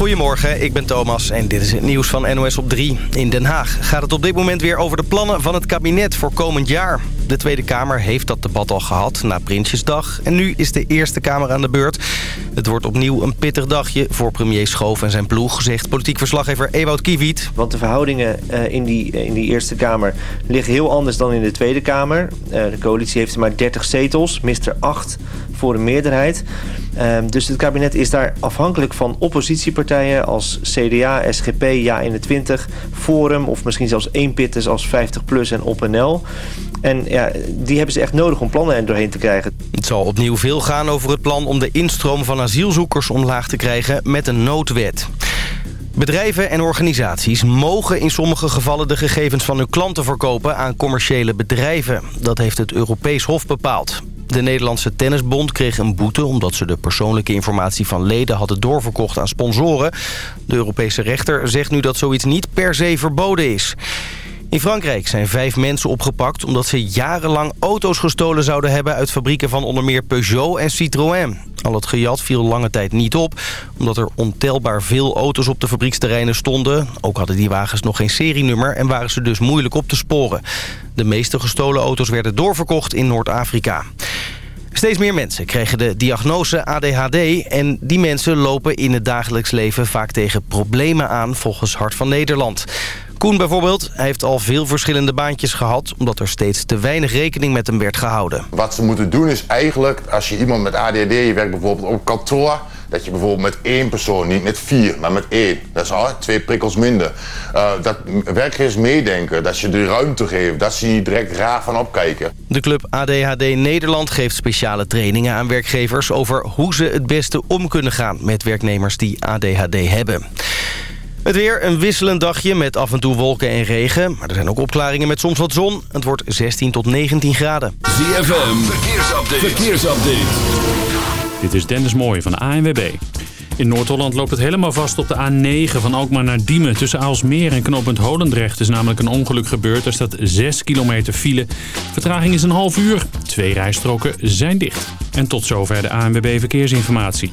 Goedemorgen, ik ben Thomas en dit is het nieuws van NOS op 3. In Den Haag gaat het op dit moment weer over de plannen van het kabinet voor komend jaar. De Tweede Kamer heeft dat debat al gehad na Prinsjesdag. En nu is de Eerste Kamer aan de beurt. Het wordt opnieuw een pittig dagje voor premier Schoof en zijn ploeg... zegt politiek verslaggever Ewout Kiewiet. Want de verhoudingen eh, in die, in die Eerste Kamer liggen heel anders dan in de Tweede Kamer. Eh, de coalitie heeft maar 30 zetels, mist er 8 voor een meerderheid. Ehm, dus het kabinet is daar afhankelijk van oppositiepartijen als CDA, SGP, Ja21, Forum of misschien zelfs één pitters als 50PLUS en OpNL. En ja, die hebben ze echt nodig om plannen er doorheen te krijgen. Het zal opnieuw veel gaan over het plan om de instroom van asielzoekers omlaag te krijgen met een noodwet. Bedrijven en organisaties mogen in sommige gevallen de gegevens van hun klanten verkopen aan commerciële bedrijven. Dat heeft het Europees Hof bepaald. De Nederlandse Tennisbond kreeg een boete... omdat ze de persoonlijke informatie van leden hadden doorverkocht aan sponsoren. De Europese rechter zegt nu dat zoiets niet per se verboden is. In Frankrijk zijn vijf mensen opgepakt omdat ze jarenlang auto's gestolen zouden hebben uit fabrieken van onder meer Peugeot en Citroën. Al het gejat viel lange tijd niet op, omdat er ontelbaar veel auto's op de fabrieksterreinen stonden. Ook hadden die wagens nog geen serienummer en waren ze dus moeilijk op te sporen. De meeste gestolen auto's werden doorverkocht in Noord-Afrika. Steeds meer mensen krijgen de diagnose ADHD... en die mensen lopen in het dagelijks leven vaak tegen problemen aan... volgens Hart van Nederland. Koen bijvoorbeeld heeft al veel verschillende baantjes gehad... omdat er steeds te weinig rekening met hem werd gehouden. Wat ze moeten doen is eigenlijk, als je iemand met ADHD... je werkt bijvoorbeeld op kantoor dat je bijvoorbeeld met één persoon, niet met vier, maar met één. Dat is al twee prikkels minder. Uh, dat werkgevers meedenken, dat je de ruimte geeft, dat ze niet direct raar van opkijken. De club ADHD Nederland geeft speciale trainingen aan werkgevers... over hoe ze het beste om kunnen gaan met werknemers die ADHD hebben. Het weer, een wisselend dagje met af en toe wolken en regen. Maar er zijn ook opklaringen met soms wat zon. Het wordt 16 tot 19 graden. ZFM, verkeersupdate. verkeersupdate. Dit is Dennis Mooij van de ANWB. In Noord-Holland loopt het helemaal vast op de A9 van Alkmaar naar Diemen. Tussen Aalsmeer en knooppunt Holendrecht is namelijk een ongeluk gebeurd. Er staat 6 kilometer file. Vertraging is een half uur. Twee rijstroken zijn dicht. En tot zover de ANWB Verkeersinformatie.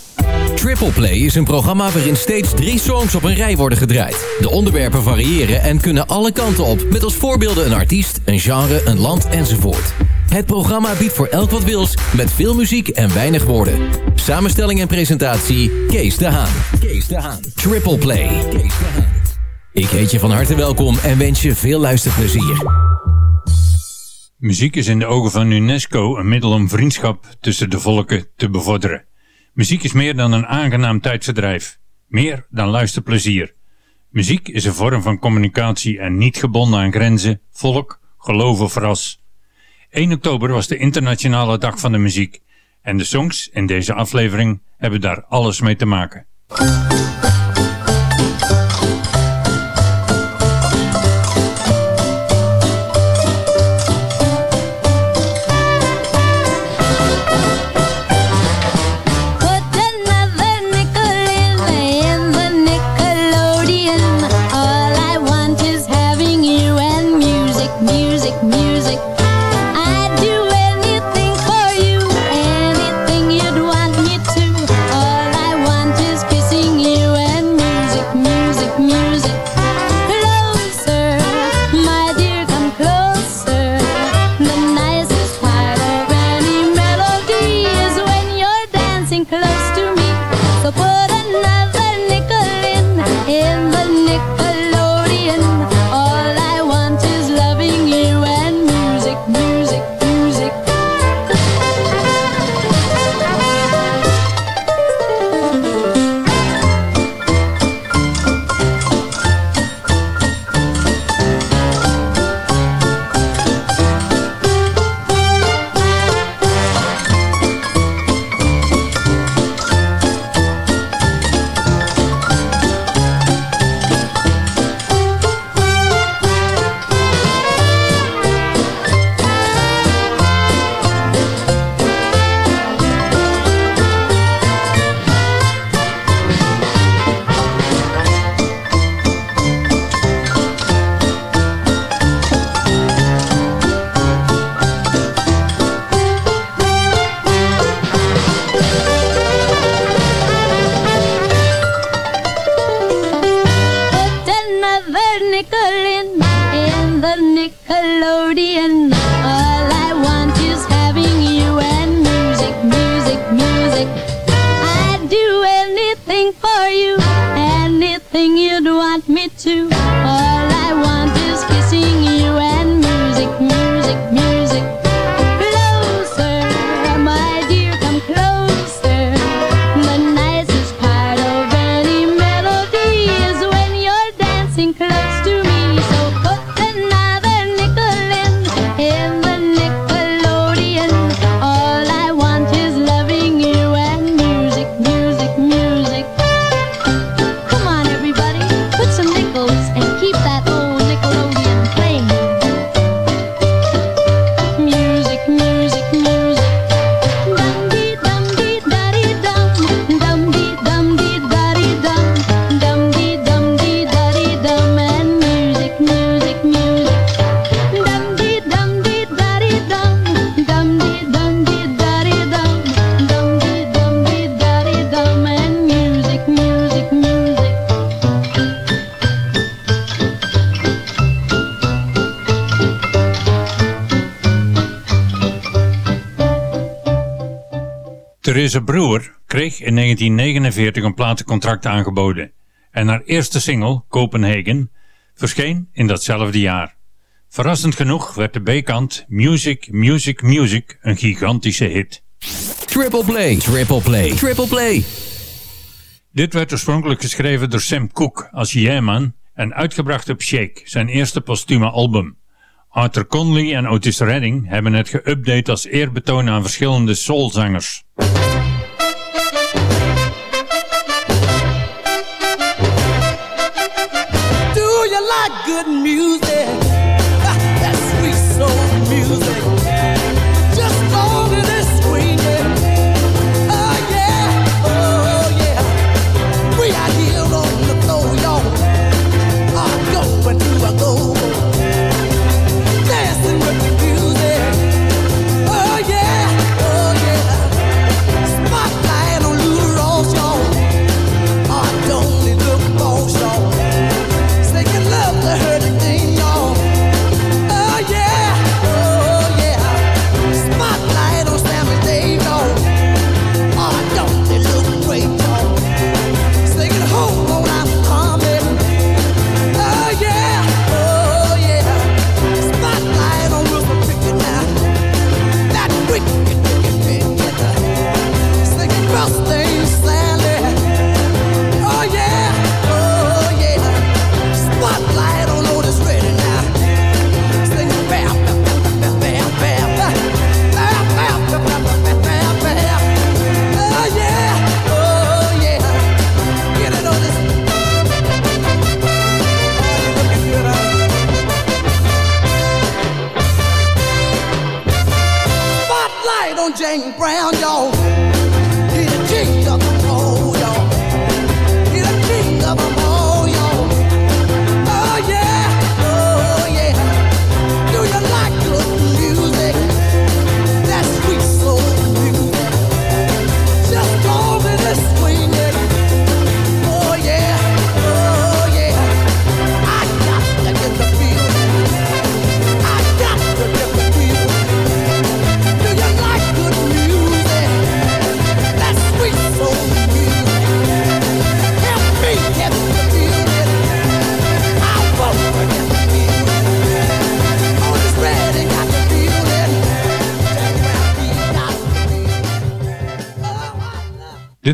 Triple Play is een programma waarin steeds drie songs op een rij worden gedraaid. De onderwerpen variëren en kunnen alle kanten op, met als voorbeelden een artiest, een genre, een land enzovoort. Het programma biedt voor elk wat wils, met veel muziek en weinig woorden. Samenstelling en presentatie, Kees de Haan. Kees de Haan. Triple Play. Ik heet je van harte welkom en wens je veel luisterplezier. Muziek is in de ogen van UNESCO een middel om vriendschap tussen de volken te bevorderen. Muziek is meer dan een aangenaam tijdverdrijf. Meer dan luisterplezier. Muziek is een vorm van communicatie en niet gebonden aan grenzen, volk, geloof of ras. 1 oktober was de internationale dag van de muziek. En de songs in deze aflevering hebben daar alles mee te maken. Theresa Brewer kreeg in 1949 een platencontract aangeboden en haar eerste single, Copenhagen, verscheen in datzelfde jaar. Verrassend genoeg werd de B-kant Music, Music, Music een gigantische hit. Triple play, triple play, triple play. Dit werd oorspronkelijk geschreven door Sam Cooke als Yeah en uitgebracht op Shake, zijn eerste postume album. Arthur Conley en Otis Redding hebben het geüpdate als eerbetoon aan verschillende soulzangers. Good music?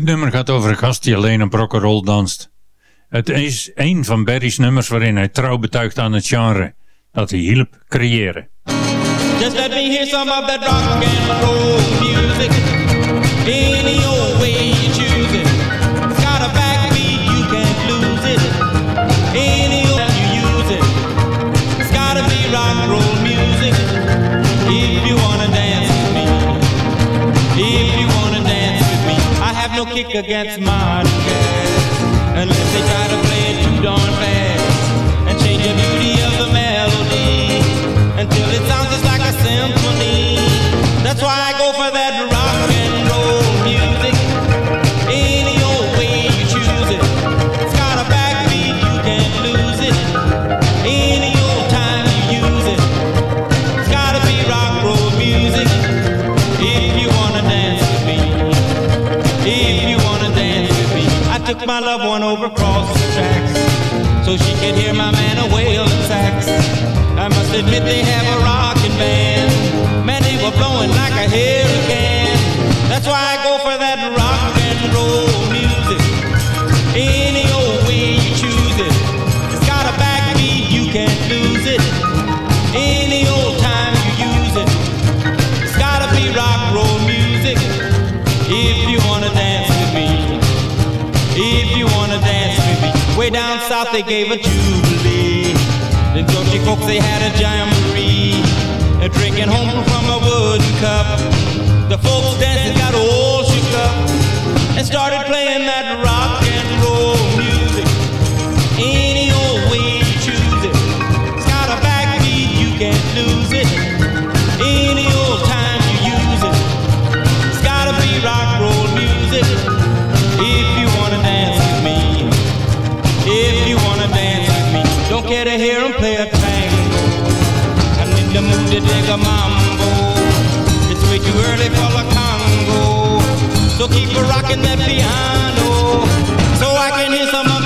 Nummer gaat over een gast die alleen een rock'n'roll danst. Het is een van Barry's nummers waarin hij trouw betuigt aan het genre dat hij hielp creëren. Just let me hear some of that rock and roll. Kick against modern jazz. Unless they try to play it too darn fast. And change the beauty of the melody. Until it sounds just like a symphony. That's why I over across the tracks. So she could hear my man a wailing sax. I must admit they have a rockin' band. Man, they were blowing like a hurricane. South they gave a jubilee. The Georgia folks they had a jamboree. They're drinking home from a wooden cup. The folks dancing got all shook up and started playing that rock hear 'em play a tango. I'm in the mood to dig a mambo. It's way too early for the Congo. So keep a rocking that piano. So I can hear some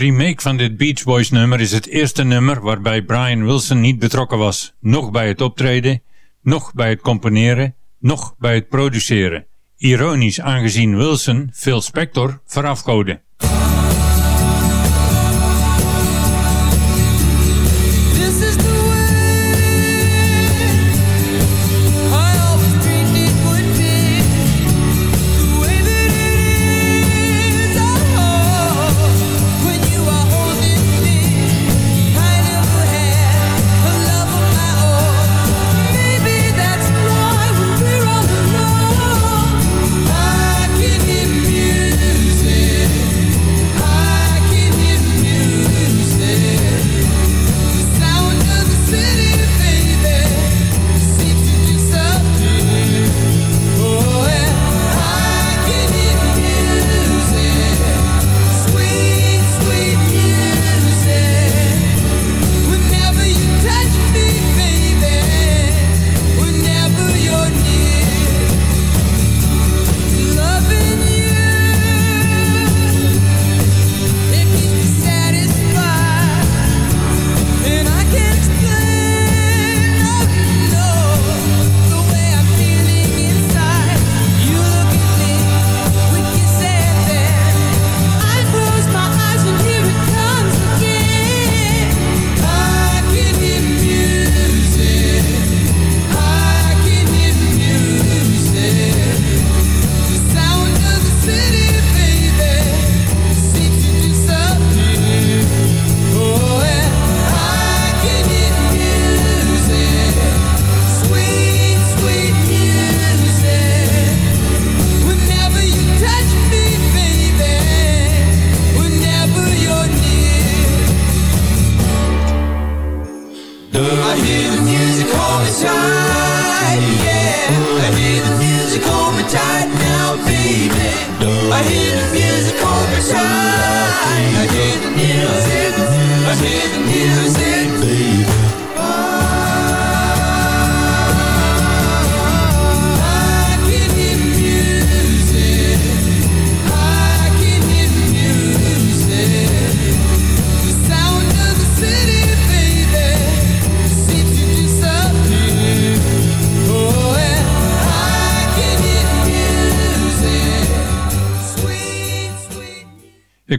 remake van dit Beach Boys nummer is het eerste nummer waarbij Brian Wilson niet betrokken was. Nog bij het optreden, nog bij het componeren, nog bij het produceren. Ironisch aangezien Wilson Phil Spector verafgoodde.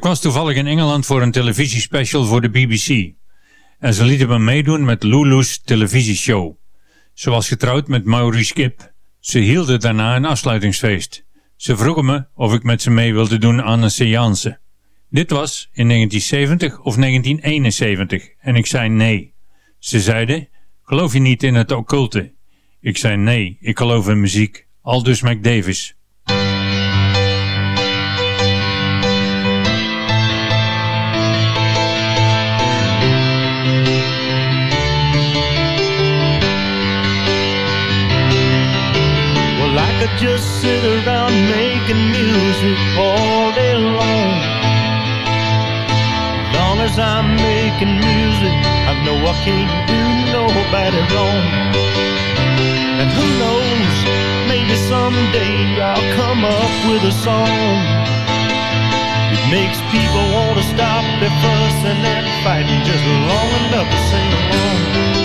Ik was toevallig in Engeland voor een televisiespecial voor de BBC. En ze lieten me meedoen met Lulu's televisieshow. Ze was getrouwd met Maurice Kip. Ze hielden daarna een afsluitingsfeest. Ze vroegen me of ik met ze mee wilde doen aan een seance. Dit was in 1970 of 1971 en ik zei nee. Ze zeiden, geloof je niet in het occulte? Ik zei nee, ik geloof in muziek. Aldus McDavis. Well, just sit around making music all day long. Long as I'm making music, I know I can't do nobody wrong. And who knows, maybe someday I'll come up with a song. It makes people want to stop their fussing and fighting just long enough to sing along.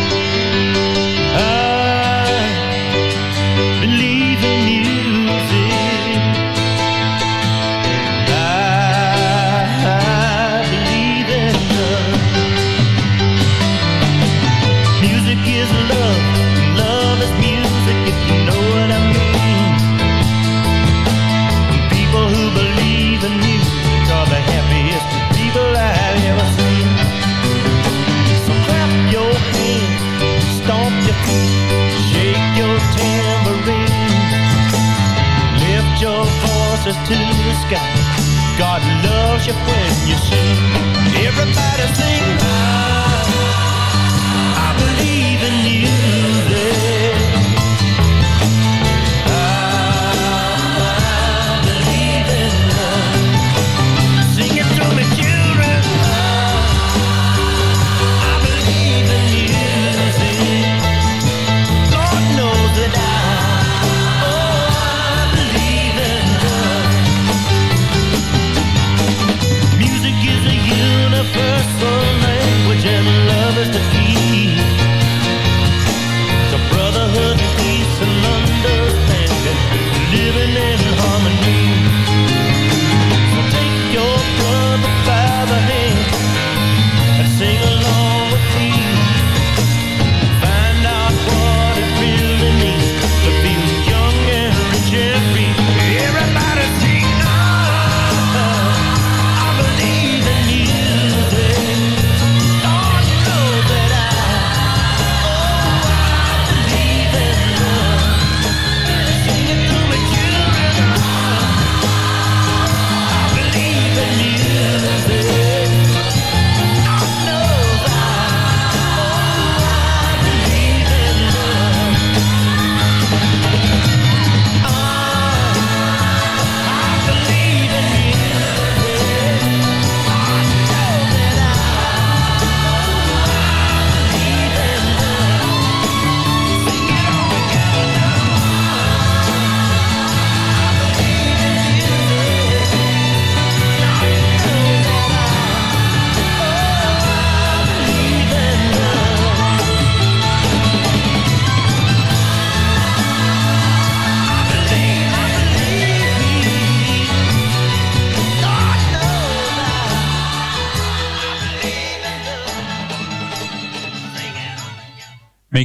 You when you sing. Everybody sing.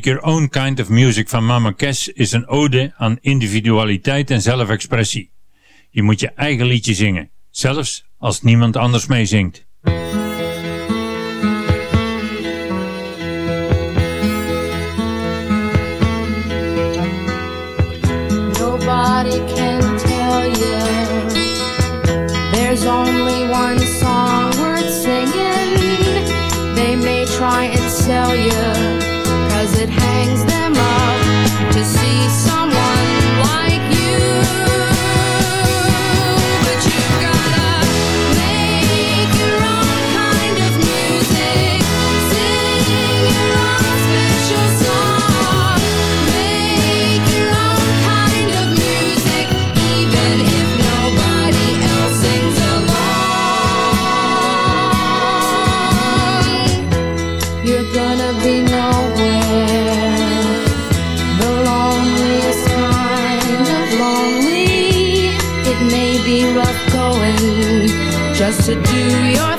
Make Your Own Kind of Music van Mama Cass is een ode aan individualiteit en zelfexpressie. Je moet je eigen liedje zingen, zelfs als niemand anders meezingt. Nobody tell There's only one They may try you to do your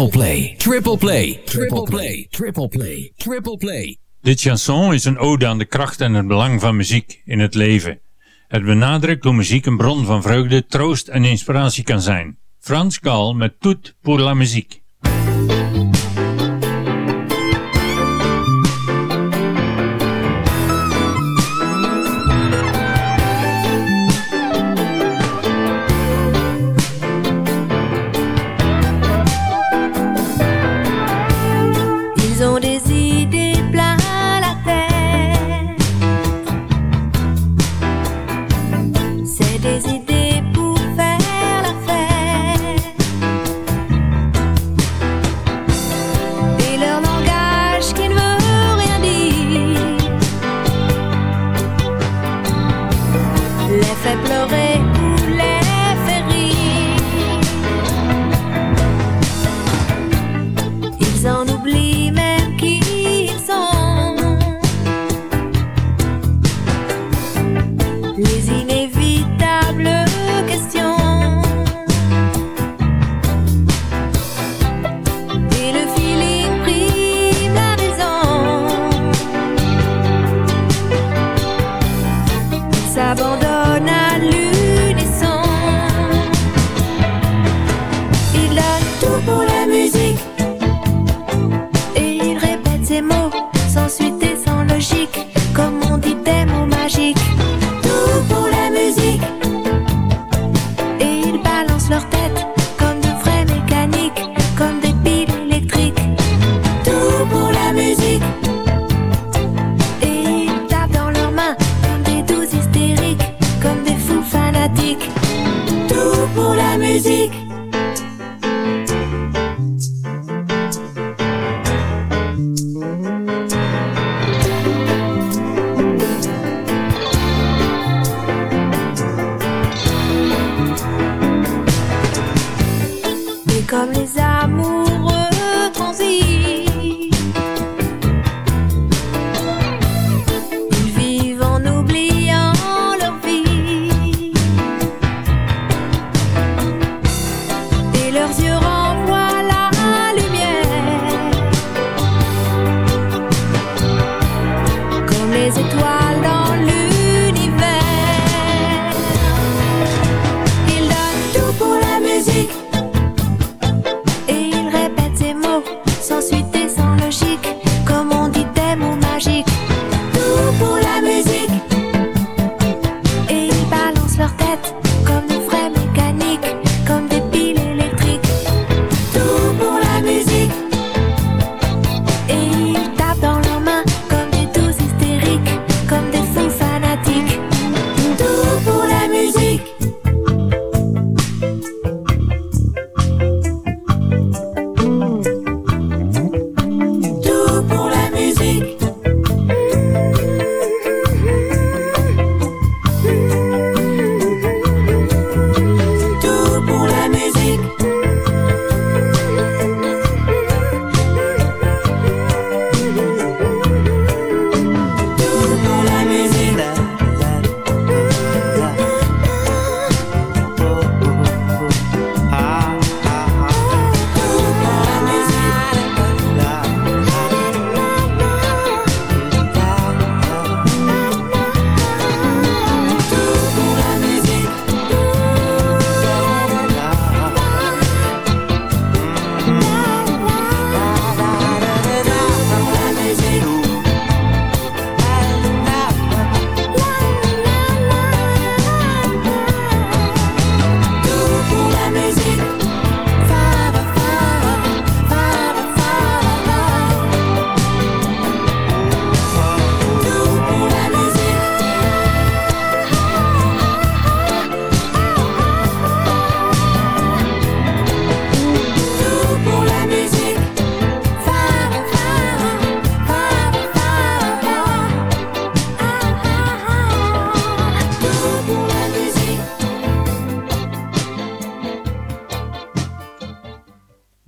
Triple play. Triple play. Triple play. Triple play. Triple play. Dit chanson is een ode aan de kracht en het belang van muziek in het leven. Het benadrukt hoe muziek een bron van vreugde, troost en inspiratie kan zijn. Frans Gal met Tout pour la musique.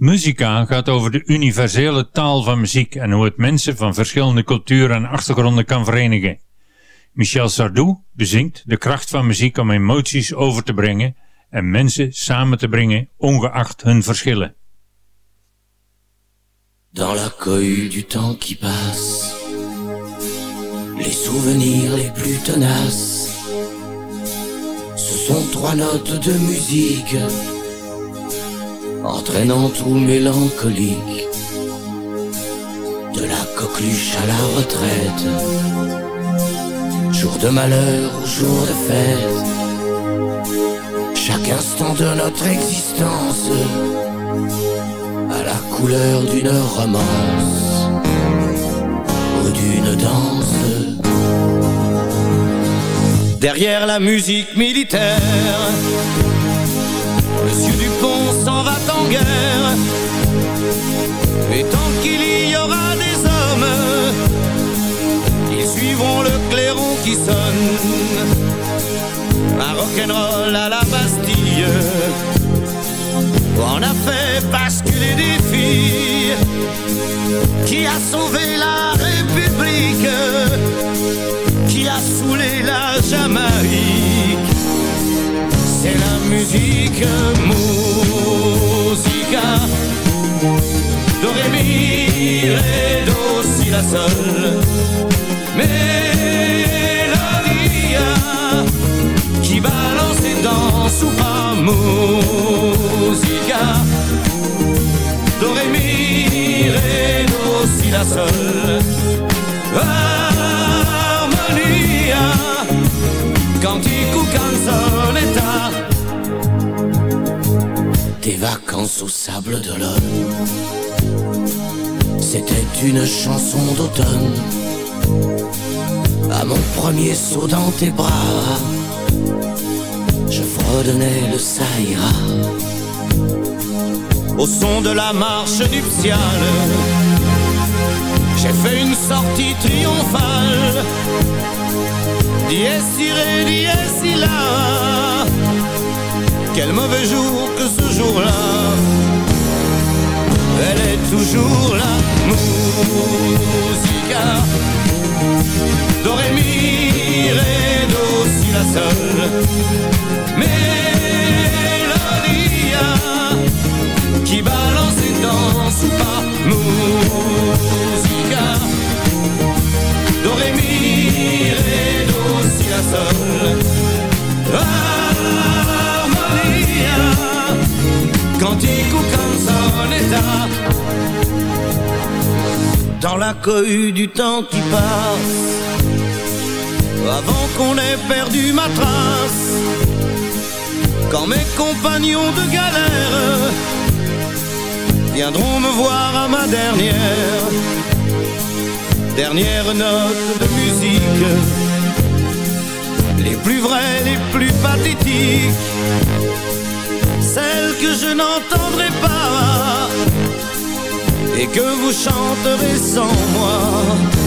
Muzika gaat over de universele taal van muziek en hoe het mensen van verschillende culturen en achtergronden kan verenigen. Michel Sardou bezingt de kracht van muziek om emoties over te brengen en mensen samen te brengen ongeacht hun verschillen. Dans la cohue du temps qui passe, les souvenirs les plus tenaces, ce sont trois notes de musique, entraînant tout mélancolique, de la coqueluche à la retraite, jour de malheur ou jour de fête, chaque instant de notre existence à la couleur d'une romance ou d'une danse. Derrière la musique militaire, Monsieur Dupont s'en va en guerre. Et tant qu'il y aura des hommes, ils suivront le clairon qui sonne. Un rock'n'roll à la Bastille on a fait basculer des filles qui a sauvé la République, qui a saoulé la Jamaïque. C'est la musique, musica, do ré mi ré do si la sol, mélodia qui balance et danse ou pas musica. Do ré mi ré do si la sol Tes vacances au sable d'Olonne, c'était une chanson d'automne. À mon premier saut dans tes bras, je fredonnais le Saïra. au son de la marche nuptiale. J'ai fait une sortie triomphale. Dies irae, dies illa. Quel mauvais jour que ce jour-là. Elle est toujours là, musica. Do ré mi ré do si la sol. Mélodia qui balance et danse ou pas musica do ré ré do si la sol cantico canzonetta dans la cohue du temps qui passe. Avant qu'on ait perdu ma trace. Quand mes compagnons de galère viendront me voir à ma dernière, dernière note de musique. Les plus vraies, les plus pathétiques, celles que je n'entendrai pas et que vous chanterez sans moi.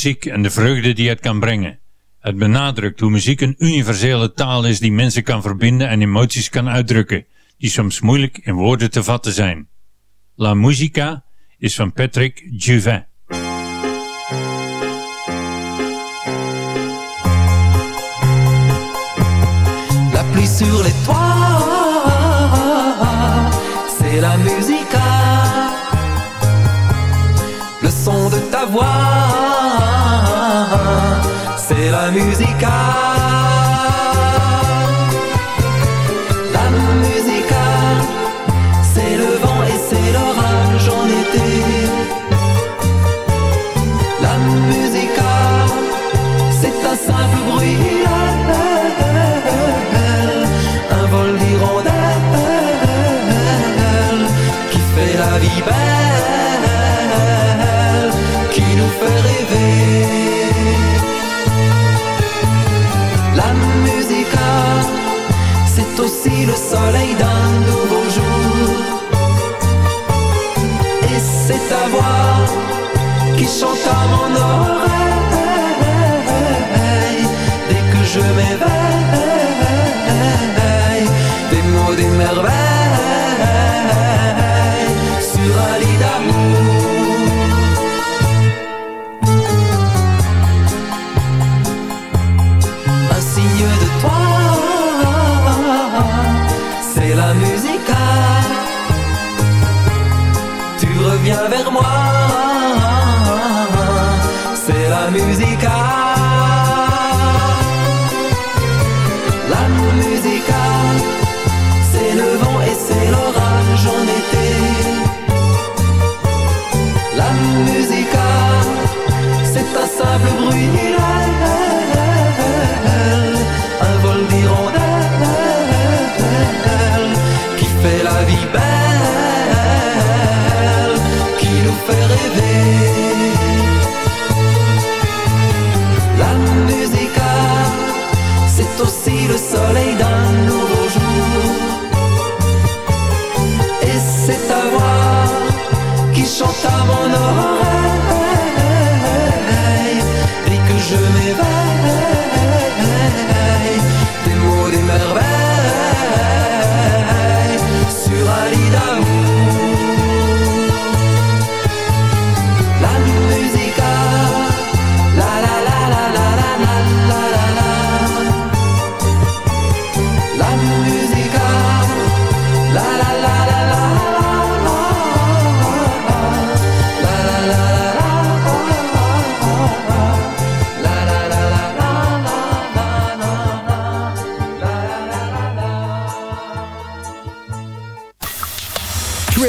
Muziek en de vreugde die het kan brengen. Het benadrukt hoe muziek een universele taal is die mensen kan verbinden en emoties kan uitdrukken, die soms moeilijk in woorden te vatten zijn. La Musica is van Patrick Juvin. La pluie sur les toits, c'est la musica. Le son de ta voix, God. So à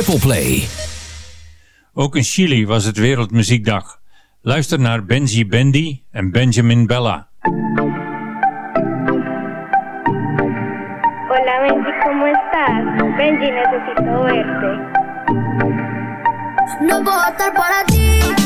Triple Play. Ook in Chili was het Wereldmuziekdag. Luister naar Benji Bendy en Benjamin Bella. Hola Benji, ¿cómo estás? Benji, necesito verte. No puedo estar para ti.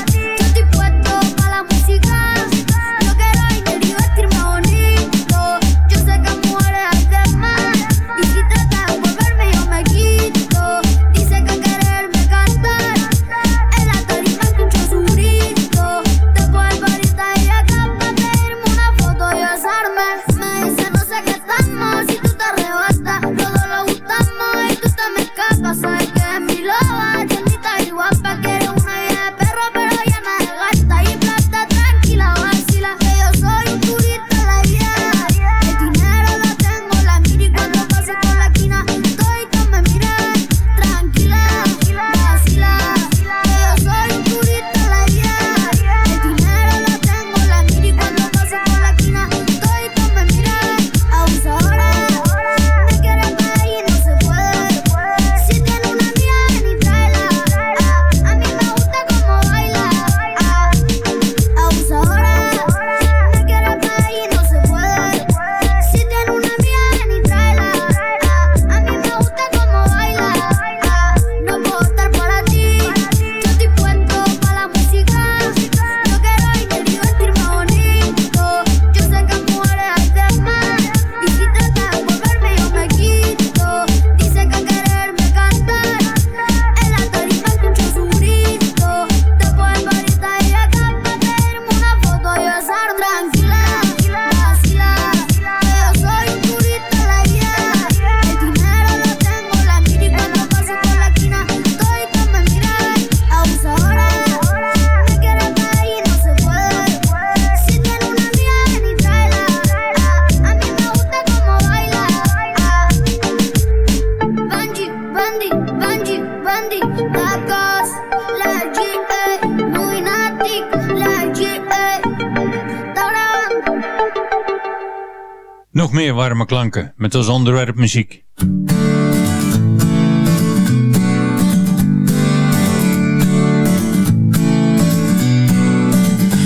klanken met als onderwerp muziek.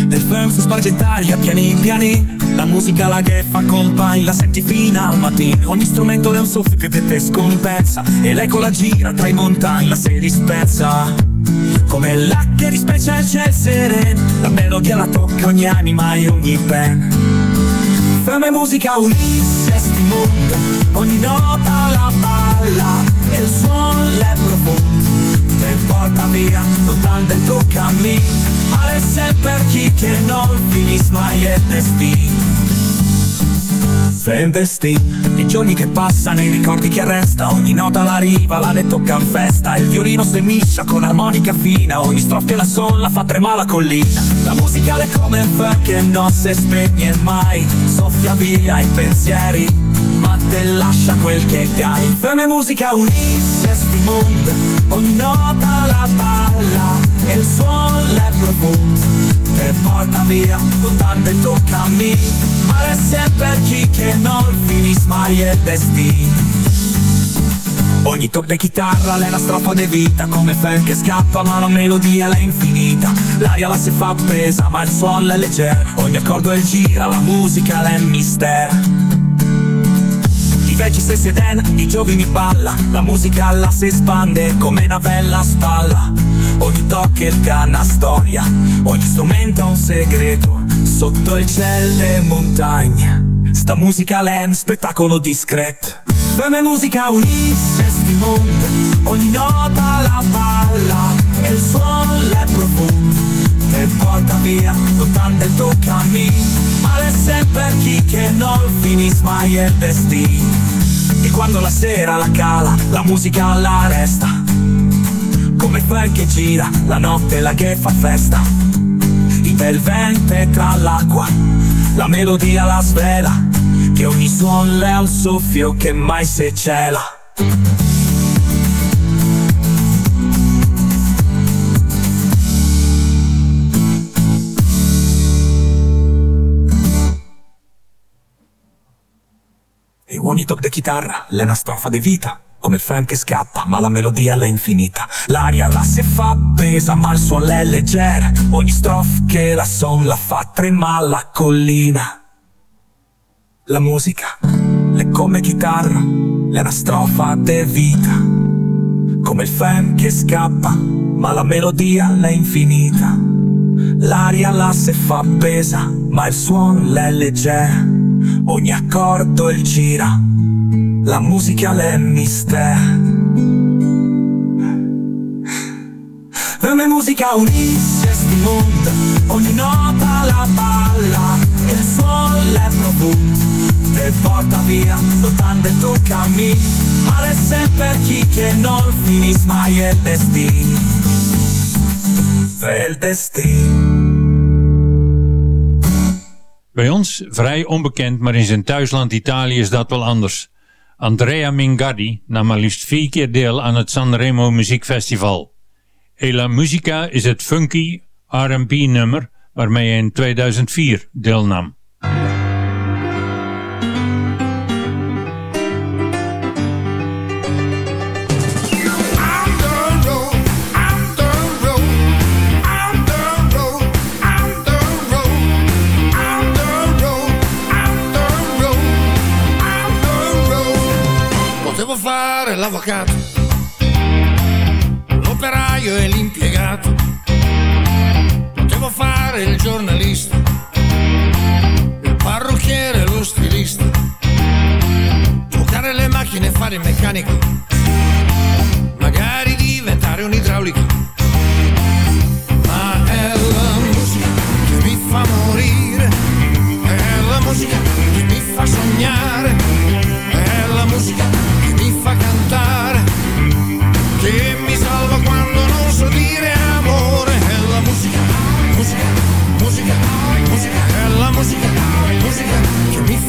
Nel film su spargentaglia, piani piani La musica la che fa compagni, la senti fino al mattino. Ogni strumento è un soffio che per te scompensa E lei con la gira tra i montagni, la si dispensa come la che rispeccia il ciel sereno La melodia la tocca ogni anima e ogni pen. Fame musica unissima mondo, ogni nota la balla il suono è profondo. Te porta via soltanto il tuo cammino, Alessia per chi che non finisce mai è destino. Vesti. I giorni che passano, i ricordi che resta Ogni nota la riva, la le tocca in festa Il violino semiscia con armonica fina Ogni strofe la sola fa tremare la collina La musicale come un che non si spegne mai Soffia via i pensieri ma te lascia quel che hai. Fame e musica unisce sti mondo Ogni nota la balla E il suono è profondo. Te porta via con tante tocca a me Ma resta per chi che non finis mai il destino. Ogni tocco di chitarra è una strofa di vita. Come fan che scappa ma la melodia è infinita. L'aria la si fa pesa ma il suono è leggero. Ogni accordo è gira, la musica è mistero I vecchi si sedena, i giovani balla. La musica la si espande come una bella spalla Ogni tocco è una storia Ogni strumento ha un segreto. Sotto il cielo e montagne Sta musica è un spettacolo discreto. Fame e musica unisce sti mondo Ogni nota la balla E il suono è profondo. E porta via e tocca a me Ma è sempre chi che non finis mai il destino E quando la sera la cala La musica la resta. Come quel che gira La notte la che fa festa. Il bel vento tra l'acqua La melodia la svela che ogni suono è un soffio che mai si cela ogni tocco di chitarra è una strofa di vita come il che scappa, ma la melodia è infinita L'aria la si fa pesa, ma il suono è leggero Ogni strofa che la son la fa trema la collina la musica è come chitarra, è una strofa de vita. Come il fan che scappa, ma la melodia è infinita. L'aria la se fa pesa, ma il suono è leggera. Ogni accordo il gira, la musica è mistero. Per musica unisce sti mondo, ogni nota la balla, e il suono è profondo te porta via Lottando e tocca a me Ma è sempre chi che non finis mai il destino. Il destino Bij ons vrij onbekend, maar in zijn thuisland Italië is dat wel anders. Andrea Mingardi nam maar liefst vier keer deel aan het Sanremo Muziekfestival. E la Musica is het funky R&B nummer waarmee hij in 2004 deelnam. L'avvocato, l'operaio e l'impiegato. Potevo fare il giornalista, il parrucchiere e lo stilista. Giocare le macchine e fare il meccanico. Magari diventare un idraulico. Ma è la musica che mi fa morire. È la musica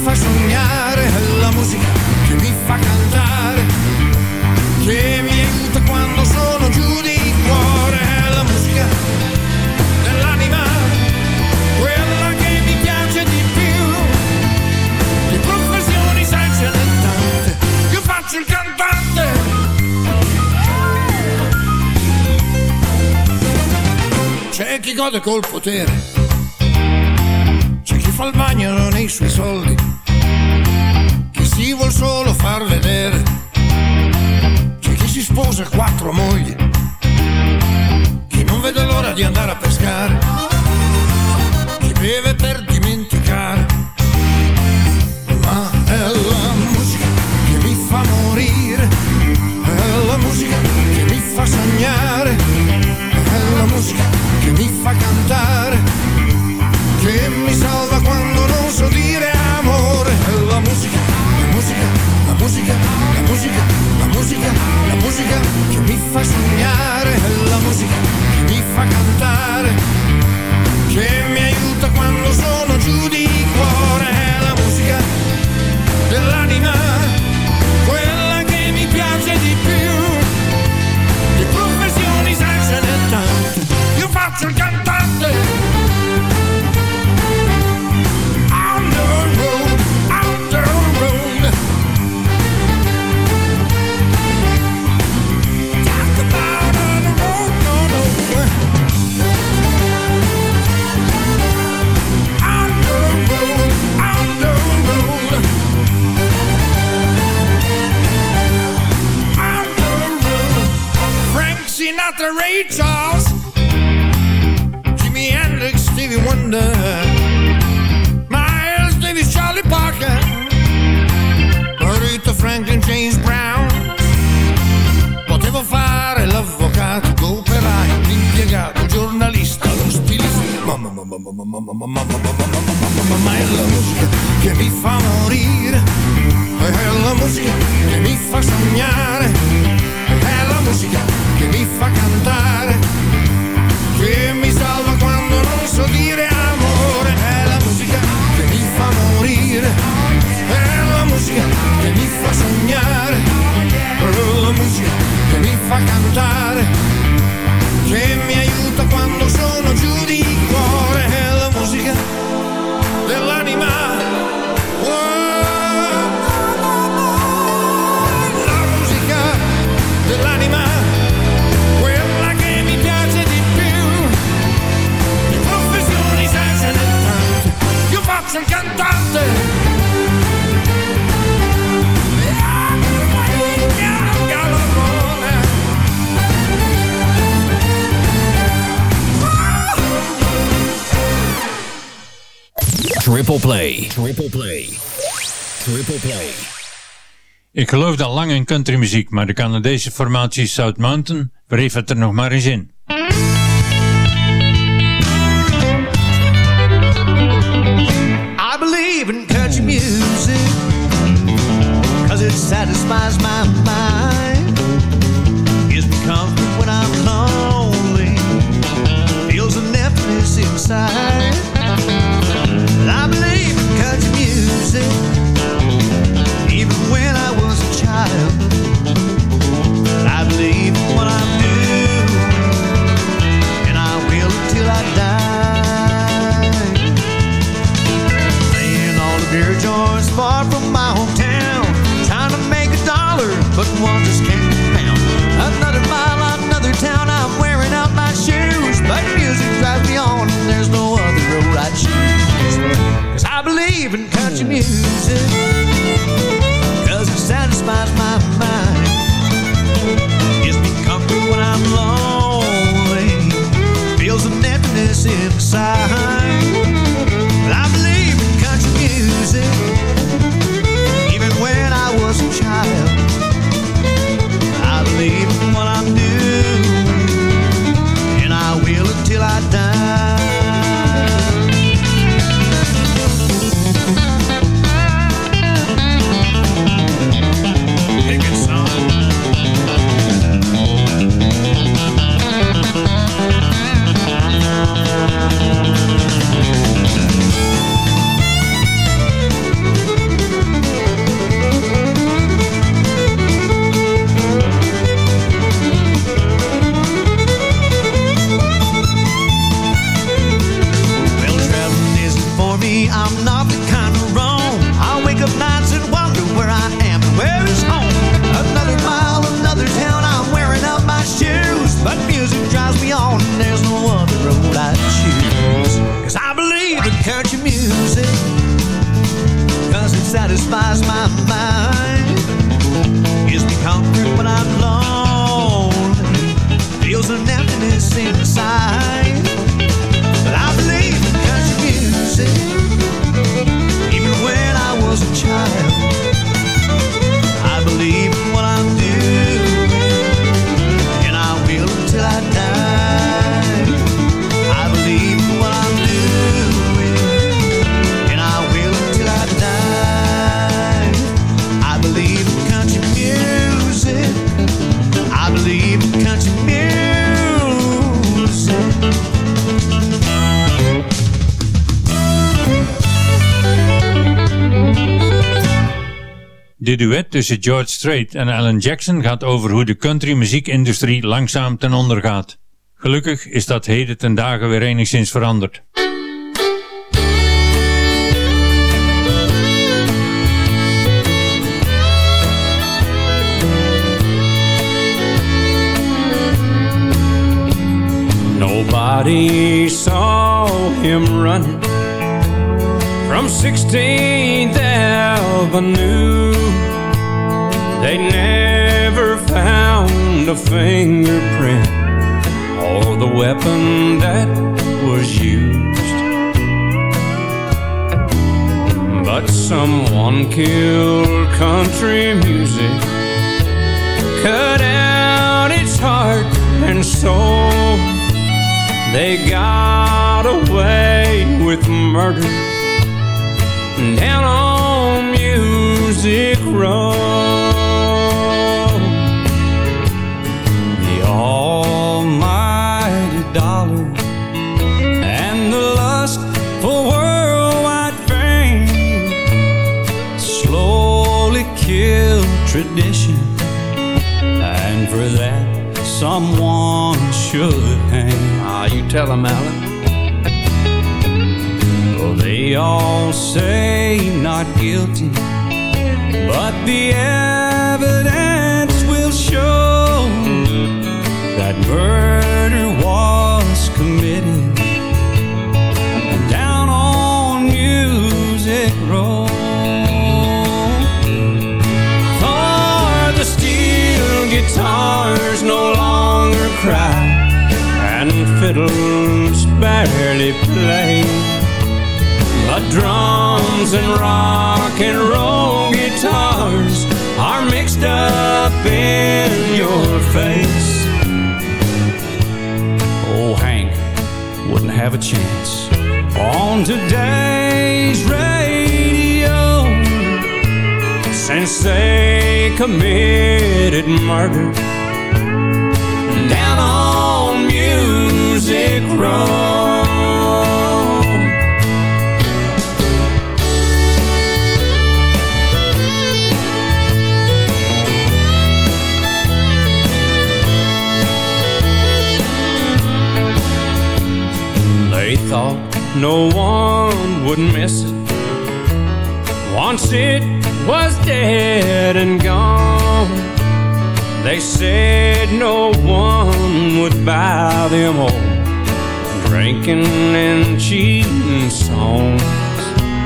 fa sognare. È la musica che mi fa cantare. Che mi aiuta quando sono giù di cuore. È la musica dell'anima. Quella che mi piace di più. Di professioni ce n'è tante. Io faccio il cantante. C'è chi gode col potere, fa il bagno nei suoi soldi, chi si vuol solo far vedere, c'è chi si sposa quattro mogli, chi non vede l'ora di andare a pescare, chi beve per dimenticare, ma è la musica che mi fa morire, è la musica che mi fa sognare, musica, la musica che mi fa sognare, la musica che mi fa cantare, che mi aiuta quando sono giù di cuore, la musica dell'anima, quella che mi piace di più, di professioni senza ne tanto, io faccio il cantante. Dr. Ray Charles, Jimmy Hendrix, Stevie Wonder, Miles Davis, Charlie Parker, Aretha Franklin, James Brown. Potevo fare l'avvocato, l'operaio, l'impiegato, il giornalista, lo stilista. Mamma, mamma, mamma, mamma, mamma, mamma, ma è la musica che mi fa morire, è la musica che mi fa sognare Musica che mi fa cantare. Che mi salva quando non so dire amore. È la musica che mi fa morire. È la musica che mi fa sognare. È la musica che mi fa cantare. Che mi aiuta quando Triple Play. Triple Play. Triple Play. Ik geloofde al lang in countrymuziek, maar de Canadese formatie South Mountain wreef het er nog maar eens in. I believe in country music Cause it satisfies my mind Gives me comfort when I'm lonely Feels an emptiness inside beer joints far from my hometown. Trying to make a dollar, but one just can't be found. Another mile, another town, I'm wearing out my shoes. But music drives me on, and there's no other road I choose. Cause I believe in country hmm. music. Cause it satisfies my mind. Gives me comfort when I'm lonely. Feels an emptiness inside. Music, pasar. De duet tussen George Strait en Alan Jackson gaat over hoe de country muziekindustrie langzaam ten onder gaat. Gelukkig is dat heden ten dagen weer enigszins veranderd. Nobody saw him running from 16th Avenue. They never found a fingerprint for the weapon that was used. But someone killed country music, cut out its heart and soul. They got away with murder down on Music Row. The almighty dollar and the lust for worldwide fame slowly killed tradition, and for that someone should hang. Ah, you tell 'em, Alan. Well, they all say not guilty, but the evidence will show that murder was committed down on Music Row. For the steel guitars no longer cry, and fiddles barely play. But drums and rock and roll guitars are mixed up in your face. Oh, Hank wouldn't have a chance on today's radio since they committed murder down on Music Row. Thought no one would miss it once it was dead and gone. They said no one would buy them old drinking and cheating songs.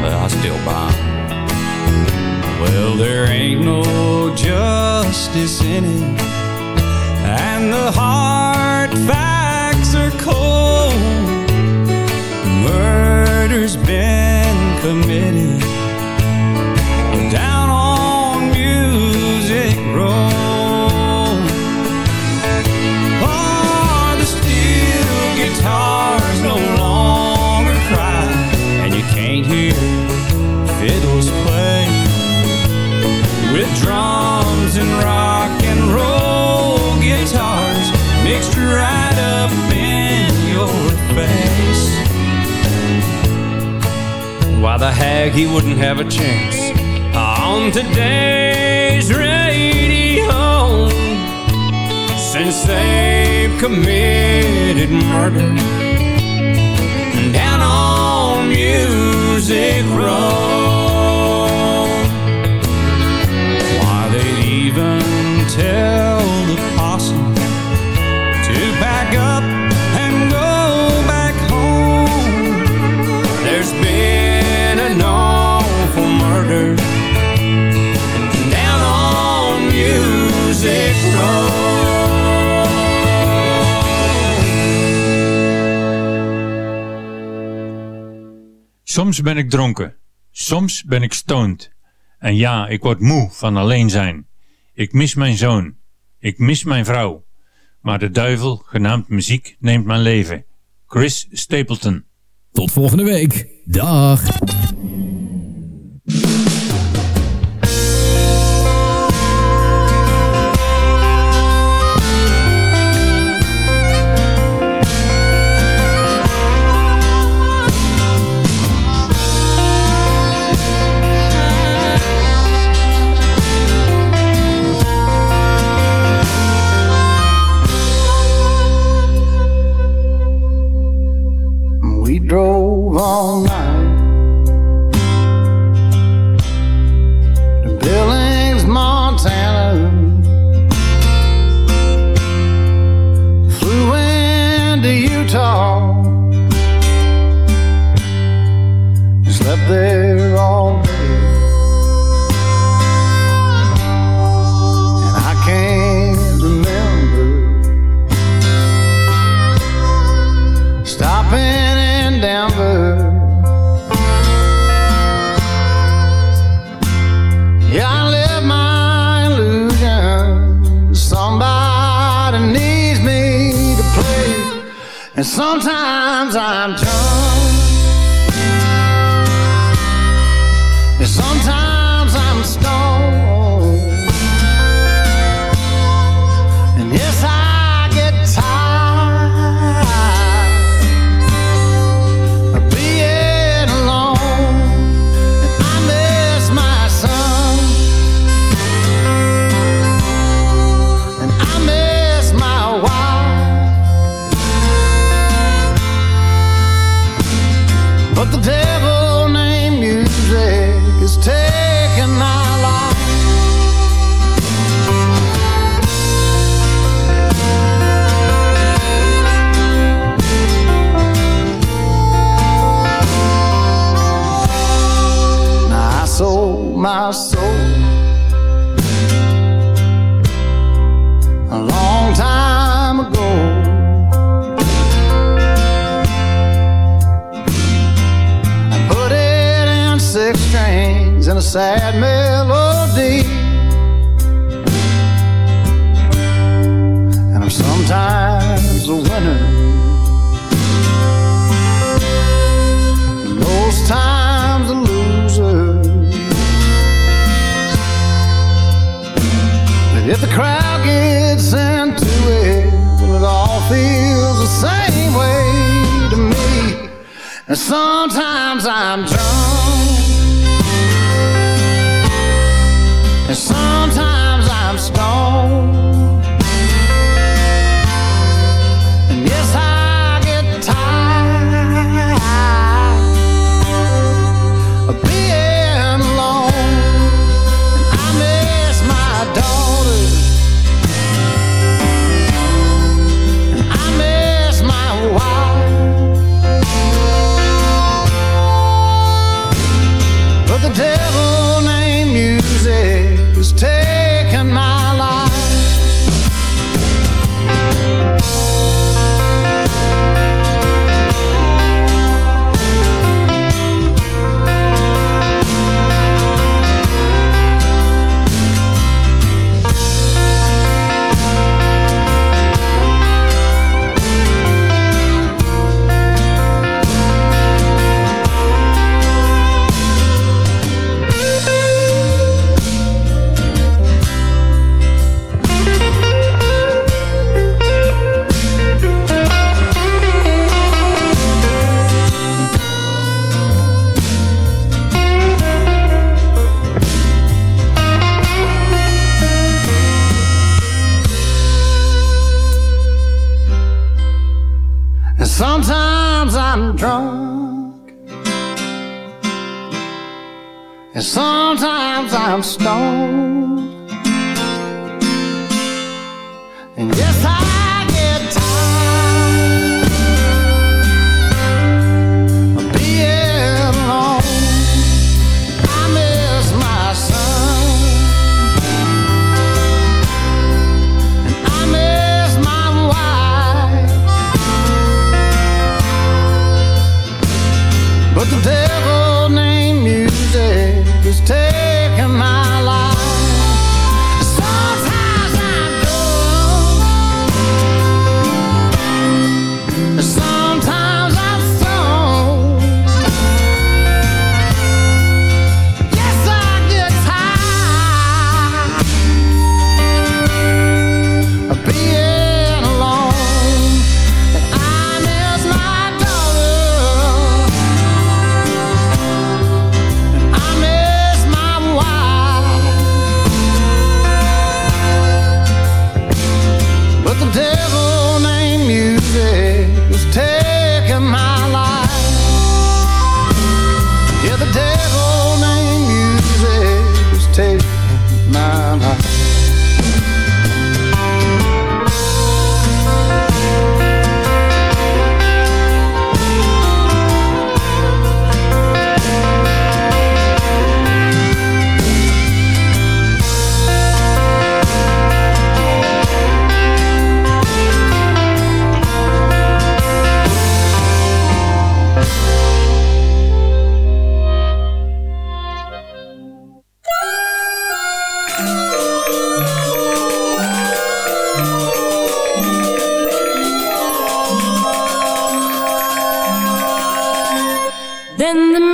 But I still buy 'em. Well, there ain't no justice in it, and the hard facts are cold. Murder's been committed down on Music Row. Hag he wouldn't have a chance on today's radio since they've committed murder down on Music Row. Why they'd even tell Soms ben ik dronken, soms ben ik stoned. En ja, ik word moe van alleen zijn. Ik mis mijn zoon, ik mis mijn vrouw. Maar de duivel, genaamd muziek, neemt mijn leven. Chris Stapleton. Tot volgende week. Dag. guy's a winner. Most times a loser. But if the crowd gets into it, well, it all feels the same way to me. And sometimes I'm drunk. And sometimes I'm stoned. And sometimes I'm stoned. And yes, I Then the